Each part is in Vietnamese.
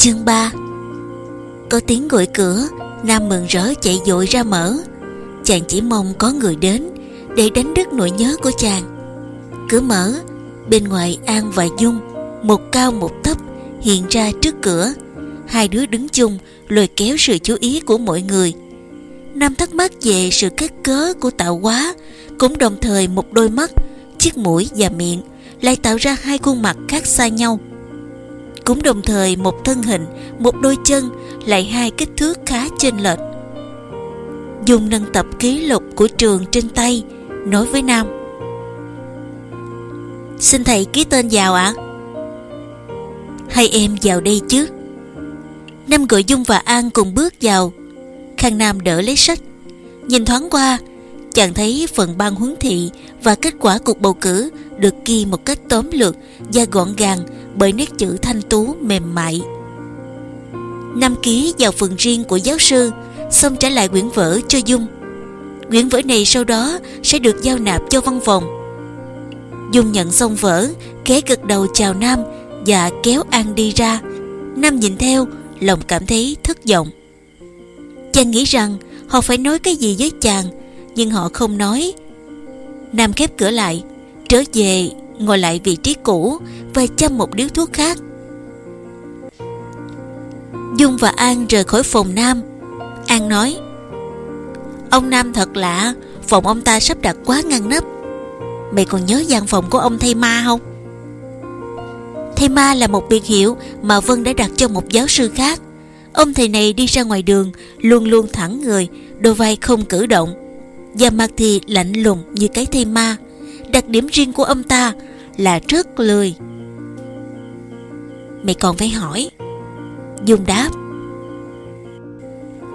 Chương 3 Có tiếng gọi cửa, Nam mừng rỡ chạy dội ra mở. Chàng chỉ mong có người đến Để đánh đứt nỗi nhớ của chàng. Cửa mở, Bên ngoài An và Dung, Một cao một thấp, hiện ra trước cửa. Hai đứa đứng chung, Lôi kéo sự chú ý của mọi người. Nam thắc mắc về sự cắt cớ của tạo hóa, Cũng đồng thời một đôi mắt, Chiếc mũi và miệng Lại tạo ra hai khuôn mặt khác xa nhau cũng đồng thời một thân hình, một đôi chân, lại hai kích thước khá chênh lệch. Dung nâng tập ký lục của trường trên tay, nói với Nam. Xin thầy ký tên vào ạ. À? Hai em vào đây chứ. Nam gọi Dung và An cùng bước vào. Khang Nam đỡ lấy sách. Nhìn thoáng qua, chàng thấy phần ban huấn thị và kết quả cuộc bầu cử được ghi một cách tóm lược và gọn gàng bởi nét chữ thanh tú mềm mại. Năm ký vào phần riêng của giáo sư, xong trả lại quyển vở cho Dung. Quyển vở này sau đó sẽ được giao nạp cho văn phòng. Dung nhận xong vở, ghé gật đầu chào Nam và kéo An đi ra. Nam nhìn theo, lòng cảm thấy thất vọng. Chàng nghĩ rằng họ phải nói cái gì với chàng, nhưng họ không nói. Nam khép cửa lại, trở về ngồi lại vị trí cũ và chăm một điếu thuốc khác. Dung và An rời khỏi phòng Nam. An nói Ông Nam thật lạ, phòng ông ta sắp đặt quá ngăn nắp. Mày còn nhớ gian phòng của ông thầy ma không? Thầy ma là một biệt hiệu mà Vân đã đặt cho một giáo sư khác. Ông thầy này đi ra ngoài đường luôn luôn thẳng người, đôi vai không cử động và mặt thì lạnh lùng như cái thây ma. Đặc điểm riêng của ông ta là rất lười. Mày còn phải hỏi. Dung đáp.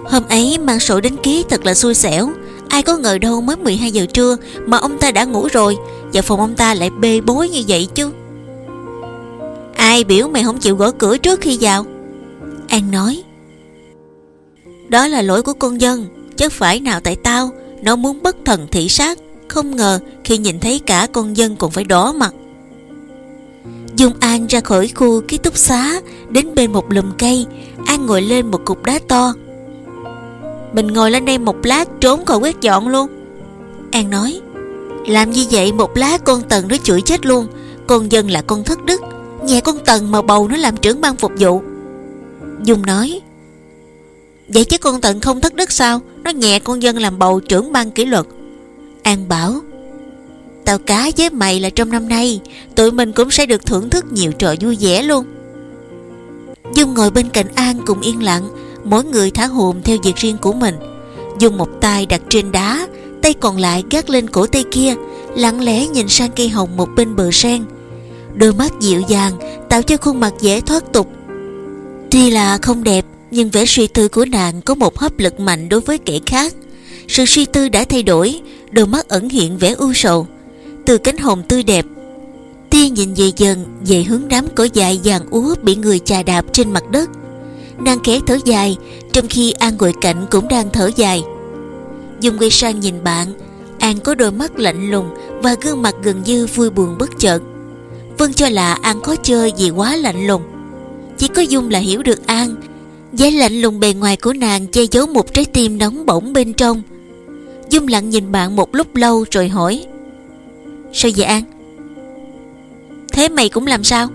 Hôm ấy mang sổ đến ký thật là xui xẻo. Ai có ngờ đâu mới 12 giờ trưa Mà ông ta đã ngủ rồi. Và phòng ông ta lại bê bối như vậy chứ. Ai biểu mày không chịu gõ cửa trước khi vào? An nói. Đó là lỗi của con dân, Chứ phải nào tại tao. Nó muốn bất thần thị sát. Không ngờ khi nhìn thấy cả con dân còn phải đỏ mặt. Dung An ra khỏi khu ký túc xá, Đến bên một lùm cây. An ngồi lên một cục đá to. Mình ngồi lên đây một lát, Trốn khỏi quét dọn luôn. An nói, Làm như vậy một lát con Tần nó chửi chết luôn. Con dân là con thất đức. Nhà con Tần mà bầu nó làm trưởng ban phục vụ. Dung nói Vậy chứ con Tần không thất đức sao? Nó nhẹ con dân làm bầu trưởng ban kỷ luật. An bảo, Tao cá với mày là trong năm nay, Tụi mình cũng sẽ được thưởng thức nhiều trò vui vẻ luôn. Dung ngồi bên cạnh An cùng yên lặng, Mỗi người thả hồn theo việc riêng của mình. Dung một tay đặt trên đá, Tay còn lại gác lên cổ tay kia, Lặng lẽ nhìn sang cây hồng một bên bờ sen. Đôi mắt dịu dàng, Tạo cho khuôn mặt dễ thoát tục. Tuy là không đẹp nhưng vẻ suy tư của nàng có một hấp lực mạnh đối với kẻ khác. Sự suy tư đã thay đổi, Đôi mắt ẩn hiện vẻ u sầu. Từ cánh hồng tươi đẹp, tia nhìn về dần về hướng đám cỏ dài vàng úa bị người chà đạp trên mặt đất. Nàng khẽ thở dài, trong khi an ngồi cạnh cũng đang thở dài. Dung quay sang nhìn bạn, an có đôi mắt lạnh lùng và gương mặt gần như vui buồn bất chợt. Vân cho là an khó chơi vì quá lạnh lùng. Chỉ có dung là hiểu được an vẻ lạnh lùng bề ngoài của nàng che giấu một trái tim nóng bỏng bên trong. Dung lặng nhìn bạn một lúc lâu rồi hỏi, Sao vậy An? Thế mày cũng làm sao?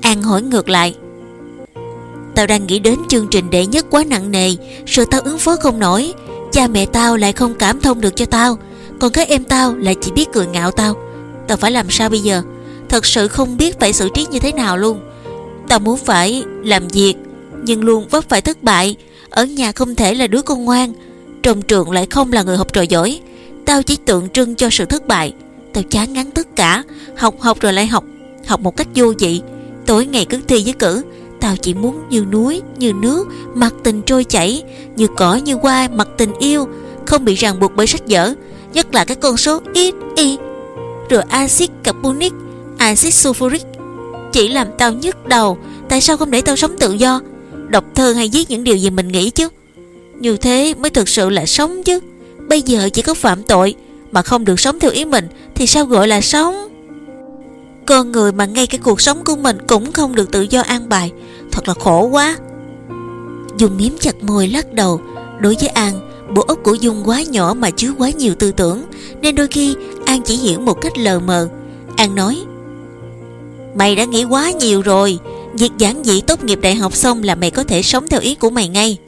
An hỏi ngược lại, Tao đang nghĩ đến chương trình đệ nhất quá nặng nề, Rồi tao ứng phó không nổi. Cha mẹ tao lại không cảm thông được cho tao, Còn các em tao lại chỉ biết cười ngạo tao. Tao phải làm sao bây giờ? Thật sự không biết phải xử trí như thế nào luôn. Tao muốn phải làm việc nhưng luôn vấp phải thất bại. Ở nhà không thể là đứa con ngoan Trong trường lại không là người học trò giỏi. Tao chỉ tượng trưng cho sự thất bại. Tao chán ngán tất cả Học học rồi lại học Học một cách vô vị. Tối ngày cứ thi với cử Tao chỉ muốn như núi, như nước Mặt tình trôi chảy Như cỏ, như hoa, mặt tình yêu Không bị ràng buộc bởi sách vở Nhất là các con số ít, y. Rồi axit carbonic axit sulfuric. Chỉ làm tao nhức đầu Tại sao không để tao sống tự do? Đọc thơ hay viết những điều gì mình nghĩ chứ? Như thế mới thực sự là sống chứ. Bây giờ chỉ có phạm tội Mà không được sống theo ý mình thì sao gọi là sống? Con người mà ngay cái cuộc sống của mình cũng không được tự do an bài. Thật là khổ quá. Dung miếm chặt môi lắc đầu. Đối với An, Bộ óc của Dung quá nhỏ mà chứa quá nhiều tư tưởng, Nên đôi khi An chỉ hiểu một cách lờ mờ. An nói, Mày đã nghĩ quá nhiều rồi. Việc giảng dị tốt nghiệp đại học xong là mày có thể sống theo ý của mày ngay.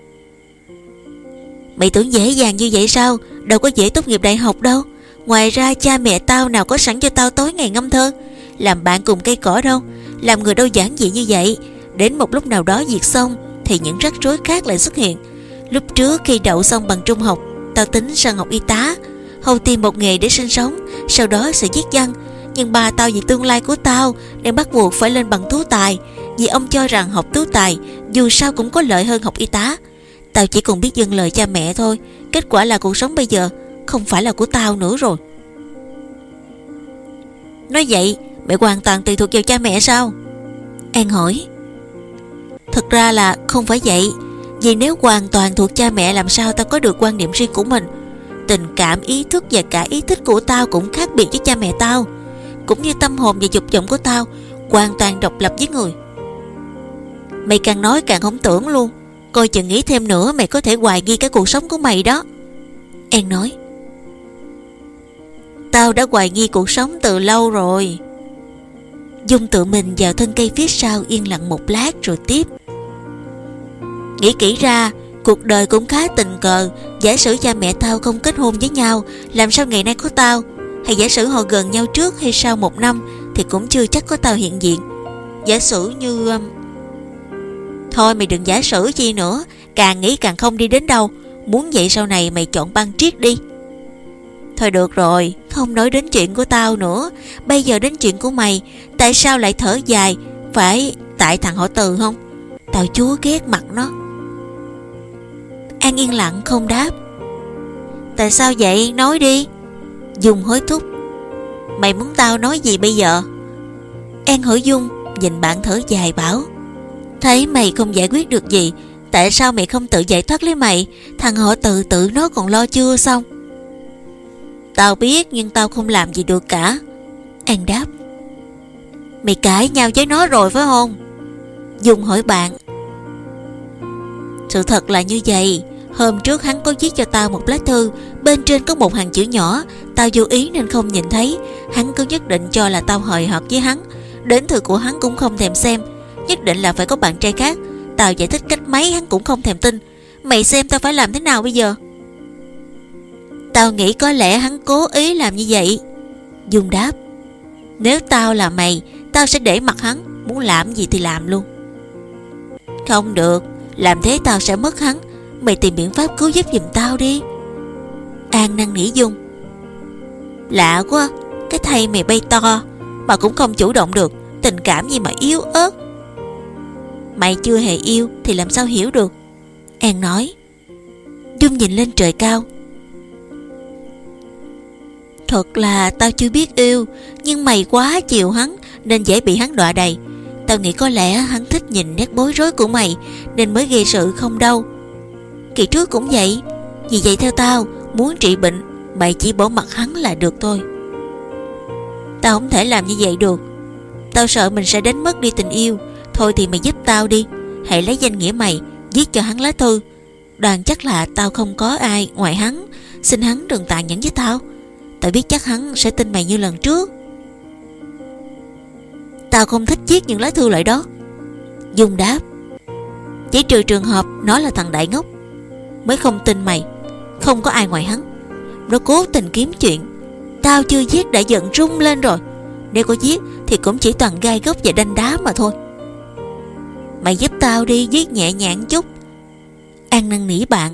Mày tưởng dễ dàng như vậy sao? Đâu có dễ tốt nghiệp đại học đâu. Ngoài ra, cha mẹ tao nào có sẵn cho tao tối ngày ngâm thơ. Làm bạn cùng cây cỏ đâu. Làm người đâu giản dị như vậy. Đến một lúc nào đó việc xong, Thì những rắc rối khác lại xuất hiện. Lúc trước khi đậu xong bằng trung học, Tao tính sang học y tá. Hầu tìm một nghề để sinh sống, Sau đó sẽ viết văn. Nhưng ba tao vì tương lai của tao Nên bắt buộc phải lên bằng tú tài. Vì ông cho rằng học tú tài Dù sao cũng có lợi hơn học y tá. Tao chỉ còn biết dâng lời cha mẹ thôi. Kết quả là cuộc sống bây giờ Không phải là của tao nữa rồi. Nói vậy Mẹ hoàn toàn tùy thuộc vào cha mẹ sao? An hỏi. Thật ra là không phải vậy. Vì nếu hoàn toàn thuộc cha mẹ Làm sao tao có được quan điểm riêng của mình? Tình cảm, ý thức và cả ý thích của tao Cũng khác biệt với cha mẹ tao. Cũng như tâm hồn và dục vọng của tao, Hoàn toàn độc lập với người. Mày càng nói càng không tưởng luôn, Coi chừng nghĩ thêm nữa mày có thể hoài nghi cái cuộc sống của mày đó. An nói, Tao đã hoài nghi cuộc sống từ lâu rồi. Dung tự mình vào thân cây phía sau yên lặng một lát rồi tiếp, Nghĩ kỹ ra, Cuộc đời cũng khá tình cờ, Giả sử cha mẹ tao không kết hôn với nhau, Làm sao ngày nay có tao? Hay giả sử họ gần nhau trước hay sau một năm Thì cũng chưa chắc có tao hiện diện. Giả sử như um, Thôi mày đừng giả sử chi nữa Càng nghĩ càng không đi đến đâu. Muốn vậy sau này mày chọn băng triết đi. Thôi được rồi Không nói đến chuyện của tao nữa. Bây giờ đến chuyện của mày Tại sao lại thở dài? Phải tại thằng họ từ không? Tao chúa ghét mặt nó. An yên lặng không đáp. Tại sao vậy? Nói đi. Dung hối thúc. Mày muốn tao nói gì bây giờ? An hỏi Dung Nhìn bạn thở dài bảo, Thấy mày không giải quyết được gì, Tại sao mày không tự giải thoát lấy mày? Thằng họ tự tự nó còn lo chưa xong? Tao biết, nhưng tao không làm gì được cả. An đáp, Mày cãi nhau với nó rồi phải không? Dung hỏi bạn, Sự thật là như vậy Hôm trước hắn có viết cho tao một lá thư, Bên trên có một hàng chữ nhỏ, Tao vô ý nên không nhìn thấy. Hắn cứ nhất định cho là tao hời hợt với hắn, Đến thư của hắn cũng không thèm xem. Nhất định là phải có bạn trai khác, Tao giải thích cách mấy hắn cũng không thèm tin. Mày xem tao phải làm thế nào bây giờ? Tao nghĩ có lẽ hắn cố ý làm như vậy. Dung đáp, Nếu tao là mày, Tao sẽ để mặt hắn, Muốn làm gì thì làm luôn. Không được, Làm thế tao sẽ mất hắn. Mày tìm biện pháp cứu giúp giùm tao đi. An năng nỉ Dung. Lạ quá, Cái thầy mày bay to, Mà cũng không chủ động được, Tình cảm gì mà yếu ớt. Mày chưa hề yêu Thì làm sao hiểu được? An nói. Dung nhìn lên trời cao. Thật là tao chưa biết yêu, Nhưng mày quá chiều hắn, Nên dễ bị hắn đọa đầy. Tao nghĩ có lẽ hắn thích nhìn nét bối rối của mày, Nên mới gây sự không đâu. Kỳ trước cũng vậy. Vì vậy theo tao, Muốn trị bệnh, Mày chỉ bỏ mặt hắn là được thôi. Tao không thể làm như vậy được. Tao sợ mình sẽ đánh mất đi tình yêu. Thôi thì mày giúp tao đi. Hãy lấy danh nghĩa mày, Viết cho hắn lá thư. Đoàn chắc là tao không có ai ngoài hắn. Xin hắn đừng tàn nhẫn với tao. Tao biết chắc hắn sẽ tin mày như lần trước. Tao không thích viết những lá thư loại đó. Dung đáp. Chỉ trừ trường hợp, nó là thằng đại ngốc. Mới không tin mày. Không có ai ngoài hắn. Nó cố tình kiếm chuyện. Tao chưa giết đã giận rung lên rồi. Nếu có giết thì cũng chỉ toàn gai gốc và đanh đá mà thôi. Mày giúp tao đi, giết nhẹ nhàng chút. An năn nỉ bạn.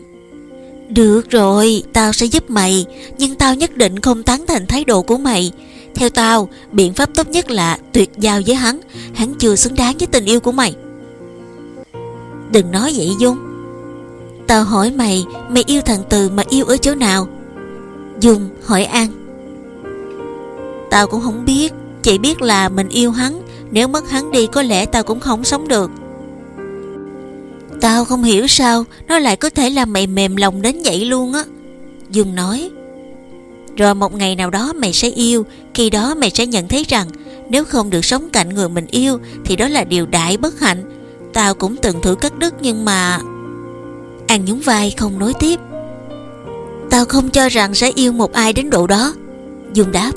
Được rồi, Tao sẽ giúp mày. Nhưng tao nhất định không tán thành thái độ của mày. Theo tao, Biện pháp tốt nhất là tuyệt giao với hắn. Hắn chưa xứng đáng với tình yêu của mày. Đừng nói vậy, Dung. Tao hỏi mày Mày yêu thằng Từ mà yêu ở chỗ nào? Dung hỏi An. Tao cũng không biết, Chỉ biết là mình yêu hắn. Nếu mất hắn đi, có lẽ tao cũng không sống được. Tao không hiểu sao, Nó lại có thể làm mày mềm lòng đến vậy luôn á. Dung nói. Rồi một ngày nào đó mày sẽ yêu, Khi đó mày sẽ nhận thấy rằng, Nếu không được sống cạnh người mình yêu, Thì đó là điều đại bất hạnh. Tao cũng từng thử cắt đứt nhưng mà An nhún vai không nói tiếp. Tao không cho rằng sẽ yêu một ai đến độ đó. Dung đáp,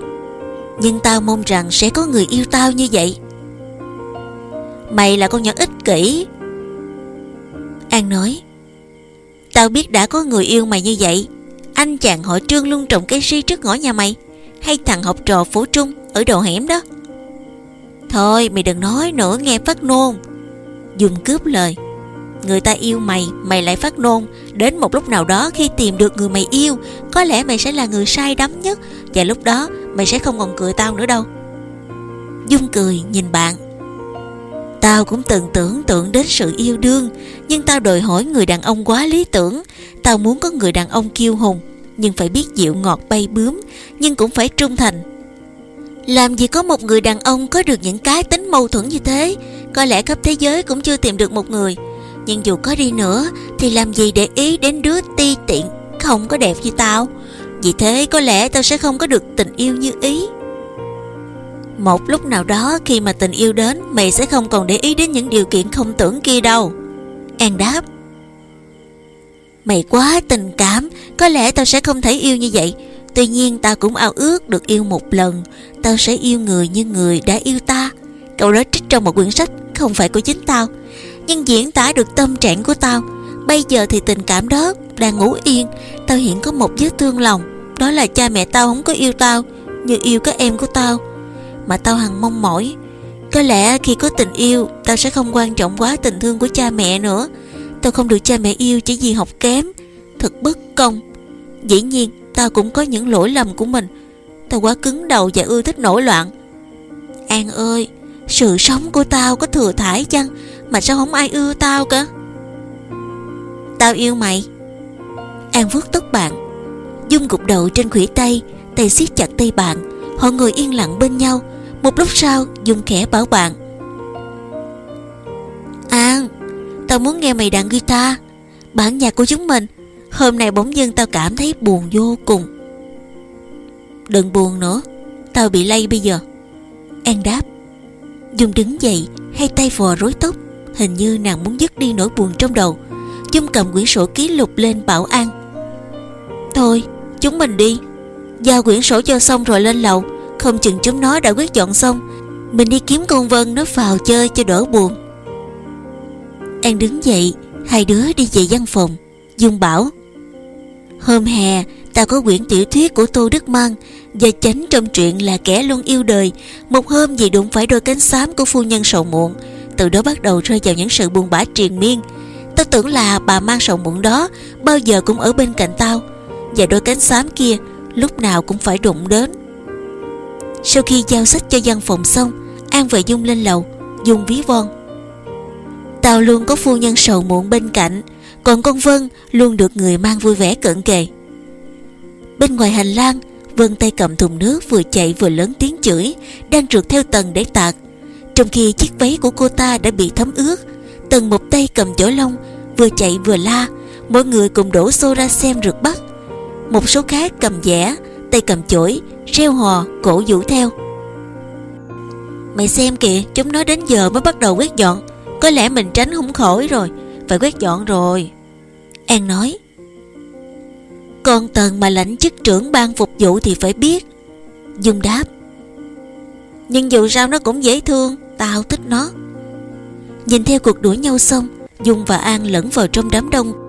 Nhưng tao mong rằng sẽ có người yêu tao như vậy. Mày là con nhỏ ích kỷ. An nói, Tao biết đã có người yêu mày như vậy. Anh chàng họ trương luôn trồng cây si trước ngõ nhà mày, Hay thằng học trò phố trung Ở đầu hẻm đó. Thôi, mày đừng nói nữa, nghe phát nôn Dùng cướp lời Người ta yêu mày Mày lại phát nôn. Đến một lúc nào đó khi tìm được người mày yêu, Có lẽ mày sẽ là người sai đắm nhất. Và lúc đó, mày sẽ không còn cười tao nữa đâu. Dung cười, nhìn bạn. Tao cũng từng tưởng tượng đến sự yêu đương, Nhưng tao đòi hỏi người đàn ông quá lý tưởng. Tao muốn có người đàn ông kiêu hùng, Nhưng phải biết dịu ngọt bay bướm, Nhưng cũng phải trung thành. Làm gì có một người đàn ông có được những cái tính mâu thuẫn như thế? Có lẽ khắp thế giới cũng chưa tìm được một người. Nhưng dù có đi nữa, Thì làm gì để ý đến đứa ti tiện Không có đẹp như tao? Vì thế có lẽ tao sẽ không có được tình yêu như ý. Một lúc nào đó, khi mà tình yêu đến, Mày sẽ không còn để ý đến những điều kiện không tưởng kia đâu. An đáp. Mày quá tình cảm, Có lẽ tao sẽ không thể yêu như vậy. Tuy nhiên, tao cũng ao ước được yêu một lần. Tao sẽ yêu người như người đã yêu ta. Câu đó trích trong một quyển sách Không phải của chính tao. Nhưng diễn tả được tâm trạng của tao Bây giờ thì tình cảm đó đang ngủ yên Tao hiện có một vết thương lòng Đó là cha mẹ tao không có yêu tao Như yêu các em của tao mà tao hằng mong mỏi. Có lẽ khi có tình yêu, tao sẽ không quan trọng quá tình thương của cha mẹ nữa. Tao không được cha mẹ yêu chỉ vì học kém, thật bất công. Dĩ nhiên, tao cũng có những lỗi lầm của mình. Tao quá cứng đầu và ưa thích nổi loạn. An ơi, sự sống của tao có thừa thải chăng mà sao không ai ưa tao cả? Tao yêu mày. An vuốt tóc bạn, Dung gục đầu trên khuỷu tay, tay siết chặt tay bạn. Họ ngồi yên lặng bên nhau. Một lúc sau Dung khẽ bảo bạn. An Tao muốn nghe mày đàn guitar. Bản nhạc của chúng mình. Hôm nay bỗng dưng tao cảm thấy buồn vô cùng. Đừng buồn nữa. Tao bị lây bây giờ. An đáp. Dung đứng dậy Hai tay vò rối tóc. Hình như nàng muốn dứt đi nỗi buồn trong đầu. Chung cầm quyển sổ ký lục lên bảo An. Thôi, chúng mình đi. Giao quyển sổ cho xong rồi lên lầu. Không chừng chúng nó đã quyết chọn xong. Mình đi kiếm con Vân nó vào chơi cho đỡ buồn. An đứng dậy, Hai đứa đi về văn phòng. Dung bảo, Hôm hè, ta có quyển tiểu thuyết của Tô Đức Mang Và chánh trong truyện là kẻ luôn yêu đời. Một hôm vì đụng phải đôi cánh xám của phu nhân sầu muộn từ đó bắt đầu rơi vào những sự buồn bã triền miên. Tao tưởng là bà mang sầu muộn đó, Bao giờ cũng ở bên cạnh tao. Và đôi cánh xám kia Lúc nào cũng phải đụng đến. Sau khi giao sách cho văn phòng xong, An về Dung lên lầu, Dung ví von. Tao luôn có phu nhân sầu muộn bên cạnh, Còn con Vân luôn được người mang vui vẻ cận kề. Bên ngoài hành lang, Vân tay cầm thùng nước vừa chạy vừa lớn tiếng chửi, Đang trượt theo tầng để tạt trong khi chiếc váy của cô ta đã bị thấm ướt, Tần một tay cầm chổi lông, Vừa chạy vừa la, Mỗi người cùng đổ xô ra xem rượt bắt. Một số khác cầm dẻ, Tay cầm chổi, reo hò, cổ vũ theo. Mày xem kìa, Chúng nó đến giờ mới bắt đầu quét dọn, Có lẽ mình tránh không khỏi rồi, Phải quét dọn rồi. An nói. Còn Tần mà lãnh chức trưởng ban phục vụ thì phải biết. Dung đáp. Nhưng dù sao nó cũng dễ thương Tao thích nó. Nhìn theo cuộc đuổi nhau xong, Dung và An lẫn vào trong đám đông